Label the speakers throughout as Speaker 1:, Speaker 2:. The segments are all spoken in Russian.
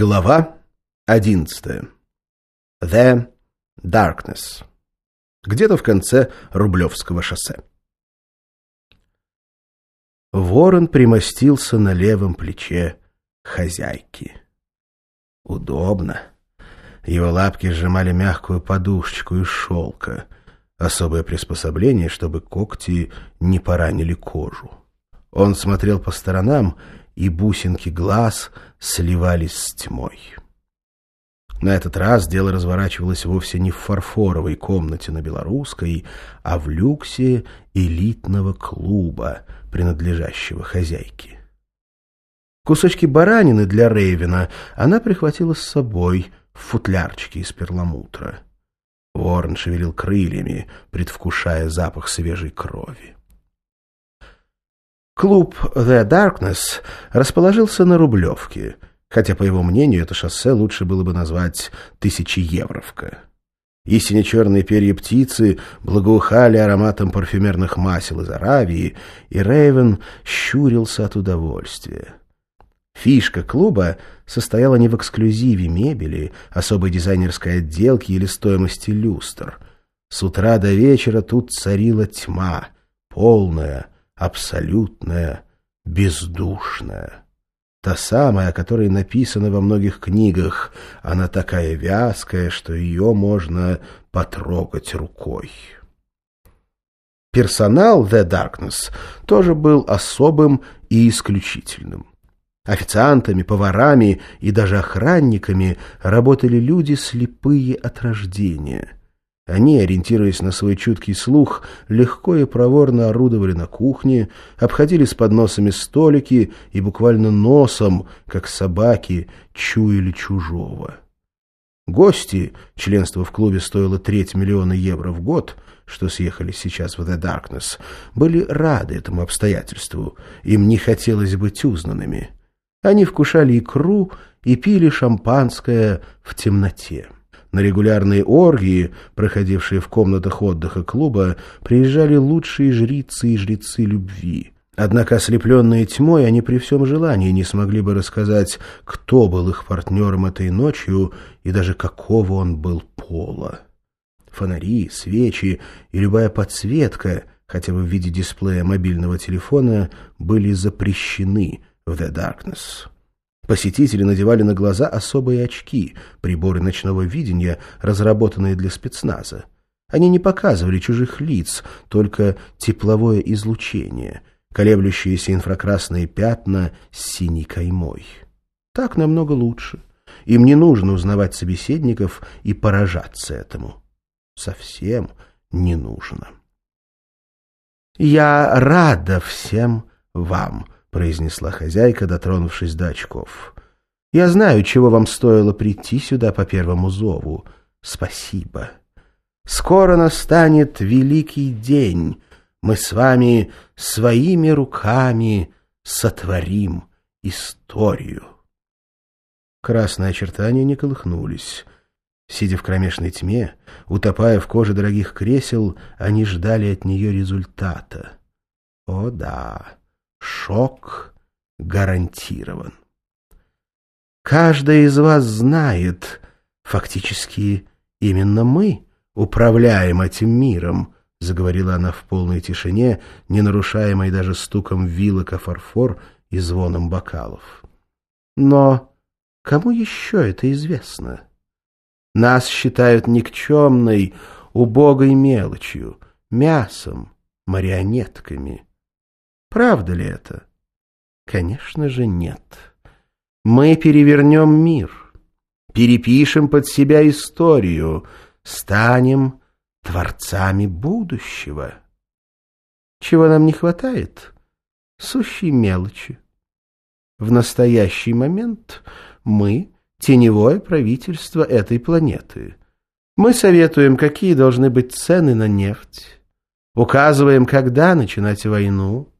Speaker 1: Глава одиннадцатая. The Darkness. Где-то в конце Рублевского шоссе. Ворон примостился на левом плече хозяйки. Удобно. Его лапки сжимали мягкую подушечку из шелка. Особое приспособление, чтобы когти не поранили кожу. Он смотрел по сторонам и бусинки глаз сливались с тьмой. На этот раз дело разворачивалось вовсе не в фарфоровой комнате на Белорусской, а в люксе элитного клуба, принадлежащего хозяйке. Кусочки баранины для Рейвена она прихватила с собой в футлярчике из перламутра. Ворон шевелил крыльями, предвкушая запах свежей крови. Клуб «The Darkness» расположился на Рублевке, хотя, по его мнению, это шоссе лучше было бы назвать «Тысячеевровка». И сине-черные перья птицы благоухали ароматом парфюмерных масел из Аравии, и Рейвен щурился от удовольствия. Фишка клуба состояла не в эксклюзиве мебели, особой дизайнерской отделки или стоимости люстр. С утра до вечера тут царила тьма, полная, абсолютная, бездушная. Та самая, о которой написано во многих книгах. Она такая вязкая, что ее можно потрогать рукой. Персонал The Darkness тоже был особым и исключительным. Официантами, поварами и даже охранниками работали люди слепые от рождения – они, ориентируясь на свой чуткий слух, легко и проворно орудовали на кухне, обходили с подносами столики и буквально носом, как собаки, чуяли чужого. Гости, членство в клубе стоило треть миллиона евро в год, что съехали сейчас в The Darkness, были рады этому обстоятельству, им не хотелось быть узнанными. Они вкушали икру и пили шампанское в темноте. На регулярные оргии, проходившие в комнатах отдыха клуба, приезжали лучшие жрицы и жрецы любви. Однако, ослепленные тьмой, они при всем желании не смогли бы рассказать, кто был их партнером этой ночью и даже какого он был пола. Фонари, свечи и любая подсветка, хотя бы в виде дисплея мобильного телефона, были запрещены в The Darkness. Посетители надевали на глаза особые очки, приборы ночного видения, разработанные для спецназа. Они не показывали чужих лиц, только тепловое излучение, колеблющиеся инфракрасные пятна с синей каймой. Так намного лучше. Им не нужно узнавать собеседников и поражаться этому. Совсем не нужно. «Я рада всем вам», — произнесла хозяйка, дотронувшись до очков. «Я знаю, чего вам стоило прийти сюда по первому зову. Спасибо. Скоро настанет великий день. Мы с вами своими руками сотворим историю». Красные очертания не колыхнулись. Сидя в кромешной тьме, утопая в коже дорогих кресел, они ждали от нее результата. О да! Шок гарантирован. Каждый из вас знает, фактически именно мы управляем этим миром, заговорила она в полной тишине, не нарушаемой даже стуком вилок о фарфор и звоном бокалов. Но кому еще это известно? Нас считают никчемной, убогой мелочью, мясом, марионетками. Правда ли это? Конечно же нет. Мы перевернем мир, перепишем под себя историю, станем творцами будущего. Чего нам не хватает? Сущей мелочи. В настоящий момент мы — теневое правительство этой планеты. Мы советуем, какие должны быть цены на нефть, указываем, когда начинать войну,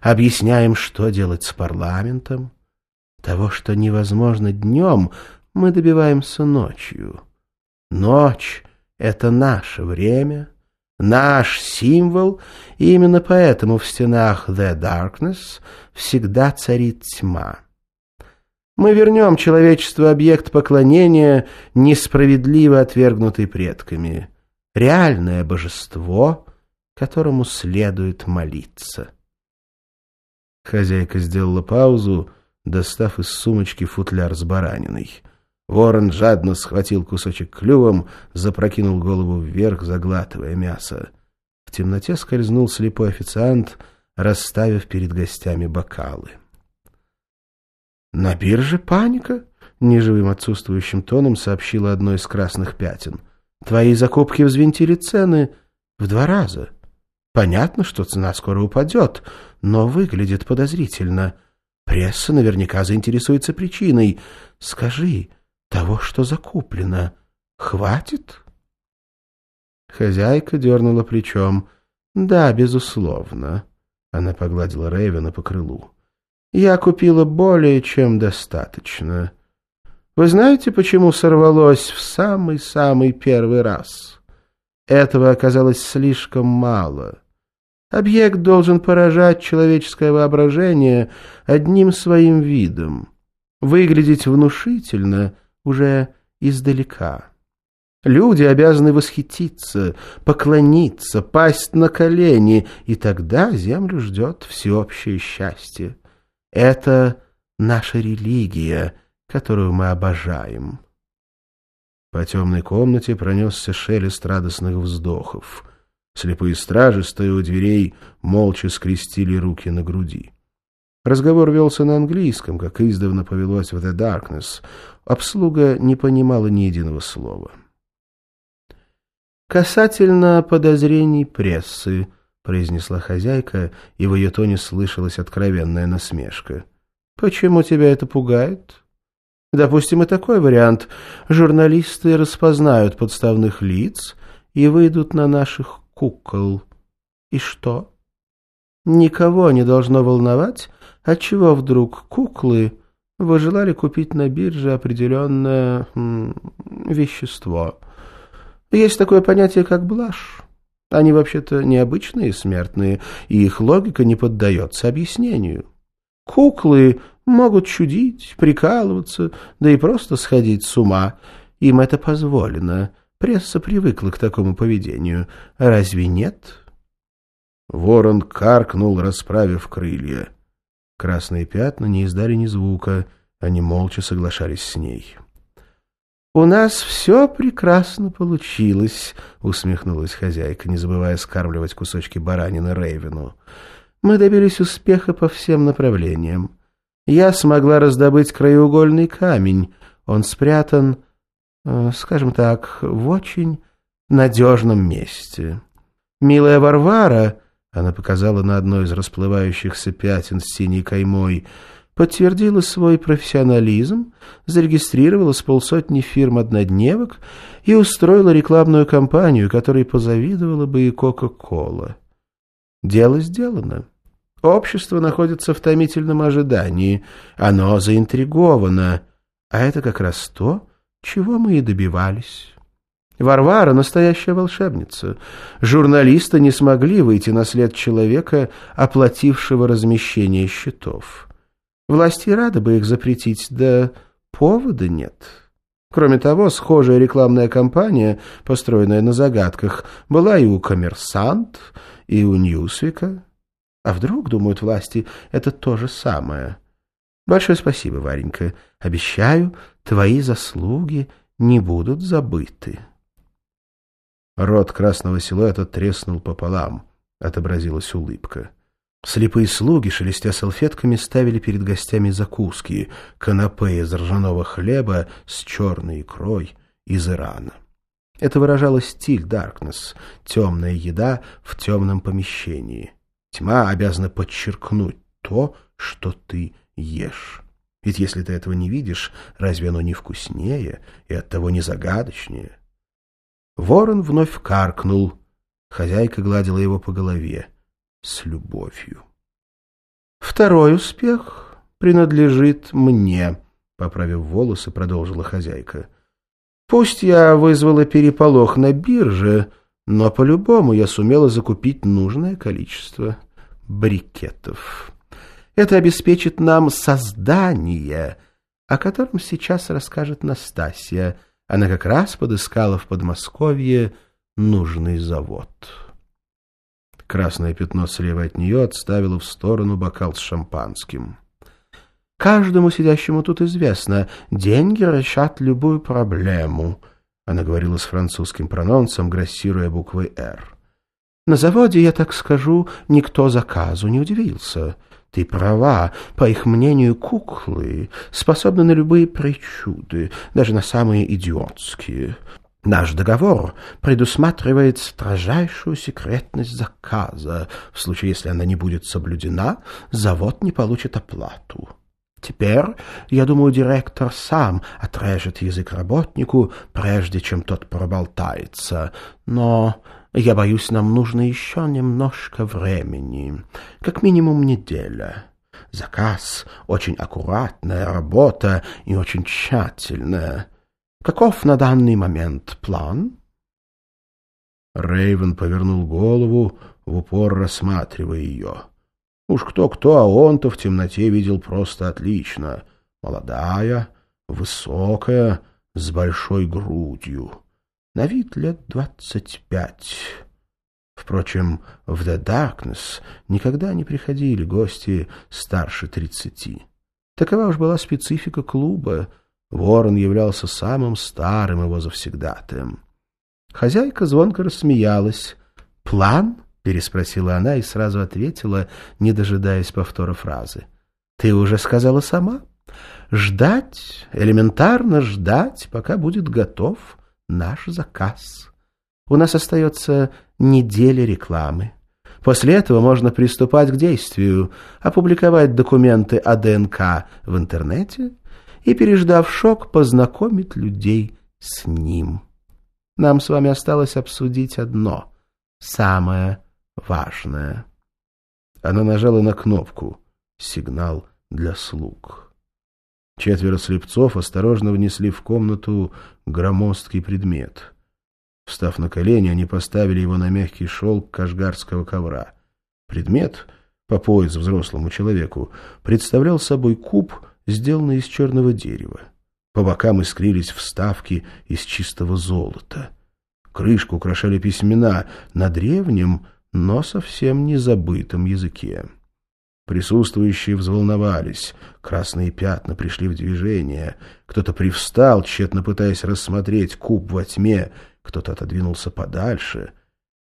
Speaker 1: объясняем, что делать с парламентом. Того, что невозможно днем, мы добиваемся ночью. Ночь — это наше время, наш символ, и именно поэтому в стенах The Darkness всегда царит тьма. Мы вернем человечеству объект поклонения, несправедливо отвергнутый предками. Реальное божество, которому следует молиться. Хозяйка сделала паузу, достав из сумочки футляр с бараниной. Ворон жадно схватил кусочек клювом, запрокинул голову вверх, заглатывая мясо. В темноте скользнул слепой официант, расставив перед гостями бокалы. «На бирже паника?» — неживым отсутствующим тоном сообщила одно из красных пятен. «Твои закупки взвинтили цены в два раза. Понятно, что цена скоро упадет, но выглядит подозрительно. Пресса наверняка заинтересуется причиной. Скажи, того, что закуплено, хватит?» Хозяйка дернула плечом. «Да, безусловно». Она погладила Рейвена по крылу. «Я купила более чем достаточно. Вы знаете, почему сорвалось в самый-самый первый раз? Этого оказалось слишком мало». Объект должен поражать человеческое воображение одним своим видом, выглядеть внушительно уже издалека. Люди обязаны восхититься, поклониться, пасть на колени, и тогда землю ждет всеобщее счастье. Это наша религия, которую мы обожаем. По темной комнате пронесся шелест радостных вздохов. Слепые стражи, стоя у дверей, молча скрестили руки на груди. Разговор велся на английском, как издавна повелось в «The Darkness». Обслуга не понимала ни единого слова. «Касательно подозрений прессы», — произнесла хозяйка, и в ее тоне слышалась откровенная насмешка. «Почему тебя это пугает?» «Допустим, и такой вариант. Журналисты распознают подставных лиц и выйдут на наших кукол. И что? Никого не должно волновать, отчего вдруг куклы вы желали купить на бирже определенное вещество. Есть такое понятие, как блажь. Они вообще-то необычные смертные, и их логика не поддается объяснению. Куклы могут чудить, прикалываться, да и просто сходить с ума. Им это позволено. Пресса привыкла к такому поведению. Разве нет? Ворон каркнул, расправив крылья. Красные пятна не издали ни звука, они молча соглашались с ней. «У нас все прекрасно получилось», — усмехнулась хозяйка, не забывая скармливать кусочки баранины Рейвену. «Мы добились успеха по всем направлениям. Я смогла раздобыть краеугольный камень. Он спрятан скажем так, в очень надежном месте. Милая Варвара, она показала на одно из расплывающихся пятен с синей каймой, подтвердила свой профессионализм, зарегистрировала с полсотни фирм-однодневок и устроила рекламную кампанию, которой позавидовала бы и Кока-Кола. Дело сделано. Общество находится в томительном ожидании, оно заинтриговано, а это как раз то, чего мы и добивались. Варвара — настоящая волшебница. Журналисты не смогли выйти на след человека, оплатившего размещение счетов. Власти рады бы их запретить, да повода нет. Кроме того, схожая рекламная кампания, построенная на загадках, была и у «Коммерсант», и у «Ньюсвика». А вдруг, думают власти, это то же самое — Большое спасибо, Варенька. Обещаю, твои заслуги не будут забыты. Рот красного силуэта треснул пополам. Отобразилась улыбка. Слепые слуги, шелестя салфетками, ставили перед гостями закуски, канапе из ржаного хлеба с черной икрой из Ирана. Это выражало стиль Даркнесс — темная еда в темном помещении. Тьма обязана подчеркнуть то, что ты ешь. Ведь если ты этого не видишь, разве оно не вкуснее и оттого не загадочнее? Ворон вновь каркнул. Хозяйка гладила его по голове с любовью. «Второй успех принадлежит мне», — поправив волосы, продолжила хозяйка. «Пусть я вызвала переполох на бирже, но по-любому я сумела закупить нужное количество брикетов». Это обеспечит нам создание о котором сейчас расскажет Настасья. Она как раз подыскала в Подмосковье нужный завод. Красное пятно слева от нее отставило в сторону бокал с шампанским. «Каждому сидящему тут известно, деньги решат любую проблему», она говорила с французским прононсом, грассируя буквой «Р». «На заводе, я так скажу, никто заказу не удивился». Ты права, по их мнению, куклы способны на любые причуды, даже на самые идиотские. Наш договор предусматривает строжайшую секретность заказа. В случае, если она не будет соблюдена, завод не получит оплату. Теперь, я думаю, директор сам отрежет язык работнику, прежде чем тот проболтается. Но я боюсь, нам нужно еще немножко времени, как минимум неделя. Заказ — очень аккуратная работа и очень тщательная. Каков на данный момент план? Рейвен повернул голову, в упор рассматривая ее. Уж кто-кто, а он-то в темноте видел просто отлично. Молодая, высокая, с большой грудью. На вид лет двадцать пять. Впрочем, в The Darkness никогда не приходили гости старше тридцати. Такова уж была специфика клуба. Ворон являлся самым старым его завсегдатаем. Хозяйка звонко рассмеялась. «План?» переспросила она и сразу ответила, не дожидаясь повтора фразы. «Ты уже сказала сама? Ждать, элементарно ждать, пока будет готов наш заказ. У нас остается неделя рекламы. После этого можно приступать к действию, опубликовать документы о ДНК в интернете и, переждав шок, познакомить людей с ним. Нам с вами осталось обсудить одно, самое важное. Она нажала на кнопку «Сигнал для слуг». Четверо слепцов осторожно внесли в комнату громоздкий предмет. Встав на колени, они поставили его на мягкий шелк кашгарского ковра. Предмет, по пояс взрослому человеку, представлял собой куб, сделанный из черного дерева. По бокам искрились вставки из чистого золота. Крышку украшали письмена на древнем, но совсем не забытом языке. Присутствующие взволновались, красные пятна пришли в движение, кто-то привстал, тщетно пытаясь рассмотреть куб во тьме, кто-то отодвинулся подальше.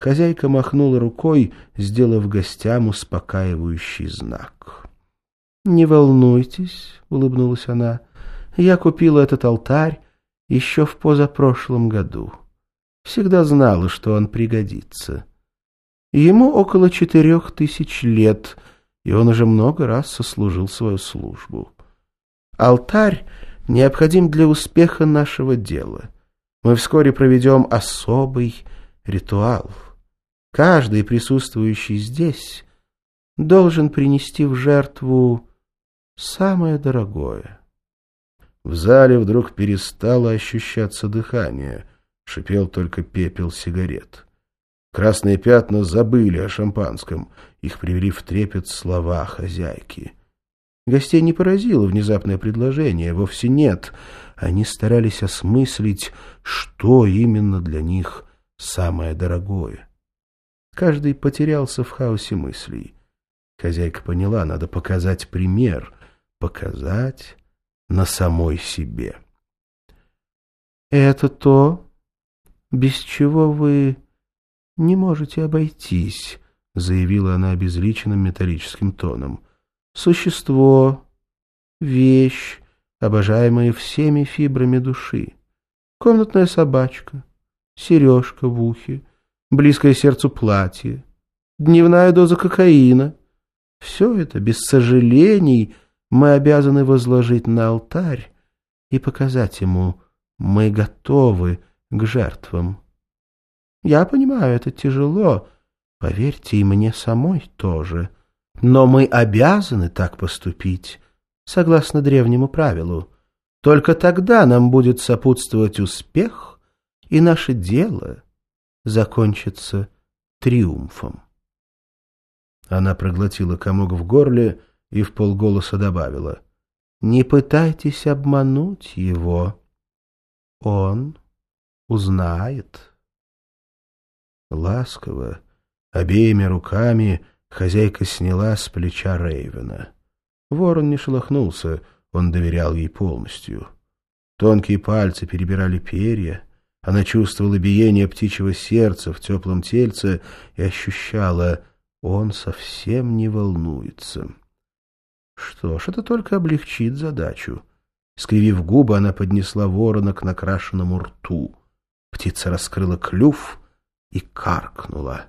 Speaker 1: Хозяйка махнула рукой, сделав гостям успокаивающий знак. — Не волнуйтесь, — улыбнулась она, — я купила этот алтарь еще в позапрошлом году. Всегда знала, что он пригодится. — Ему около четырех тысяч лет, и он уже много раз сослужил свою службу. Алтарь необходим для успеха нашего дела. Мы вскоре проведем особый ритуал. Каждый присутствующий здесь должен принести в жертву самое дорогое. В зале вдруг перестало ощущаться дыхание, шипел только пепел сигарет. Красные пятна забыли о шампанском. Их привели в трепет слова хозяйки. Гостей не поразило внезапное предложение, вовсе нет. Они старались осмыслить, что именно для них самое дорогое. Каждый потерялся в хаосе мыслей. Хозяйка поняла, надо показать пример, показать на самой себе. «Это то, без чего вы «Не можете обойтись», — заявила она обезличенным металлическим тоном. «Существо, вещь, обожаемая всеми фибрами души. Комнатная собачка, сережка в ухе, близкое сердцу платье, дневная доза кокаина. Все это, без сожалений, мы обязаны возложить на алтарь и показать ему, мы готовы к жертвам». Я понимаю, это тяжело. Поверьте, и мне самой тоже. Но мы обязаны так поступить, согласно древнему правилу. Только тогда нам будет сопутствовать успех, и наше дело закончится триумфом. Она проглотила комок в горле и в полголоса добавила. Не пытайтесь обмануть его. Он узнает. Ласково, обеими руками, хозяйка сняла с плеча Рейвена. Ворон не шелохнулся, он доверял ей полностью. Тонкие пальцы перебирали перья, она чувствовала биение птичьего сердца в теплом тельце и ощущала, он совсем не волнуется. Что ж, это только облегчит задачу. Скривив губы, она поднесла ворона к накрашенному рту. Птица раскрыла клюв и каркнула.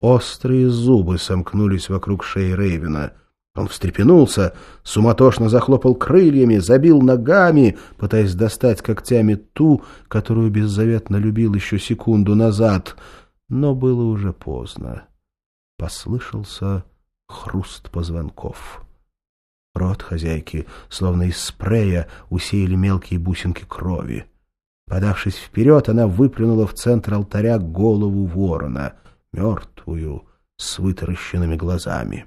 Speaker 1: Острые зубы сомкнулись вокруг шеи Рейвена. Он встрепенулся, суматошно захлопал крыльями, забил ногами, пытаясь достать когтями ту, которую беззаветно любил еще секунду назад. Но было уже поздно. Послышался хруст позвонков. Рот хозяйки, словно из спрея, усеяли мелкие бусинки крови. Подавшись вперед, она выплюнула в центр алтаря голову ворона, мертвую, с вытаращенными глазами.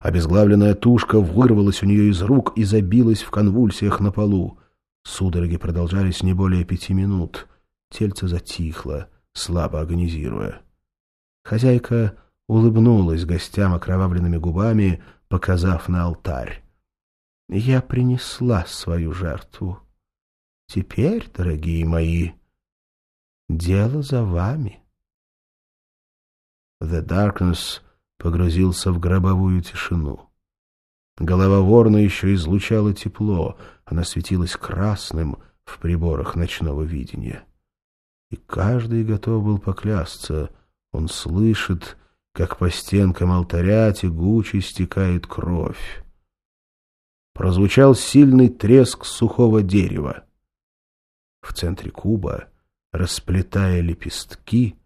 Speaker 1: Обезглавленная тушка вырвалась у нее из рук и забилась в конвульсиях на полу. Судороги продолжались не более пяти минут. Тельце затихло, слабо агонизируя. Хозяйка улыбнулась гостям окровавленными губами, показав на алтарь. «Я принесла свою жертву. Теперь, дорогие мои, дело за вами». The darkness погрузился в гробовую тишину. Голова ворона еще излучала тепло, она светилась красным в приборах ночного видения. И каждый готов был поклясться, он слышит как по стенкам алтаря тягуче стекает кровь. Прозвучал сильный треск сухого дерева. В центре куба, расплетая лепестки,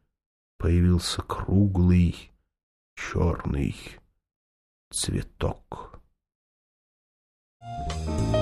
Speaker 1: появился круглый черный цветок. Thank you.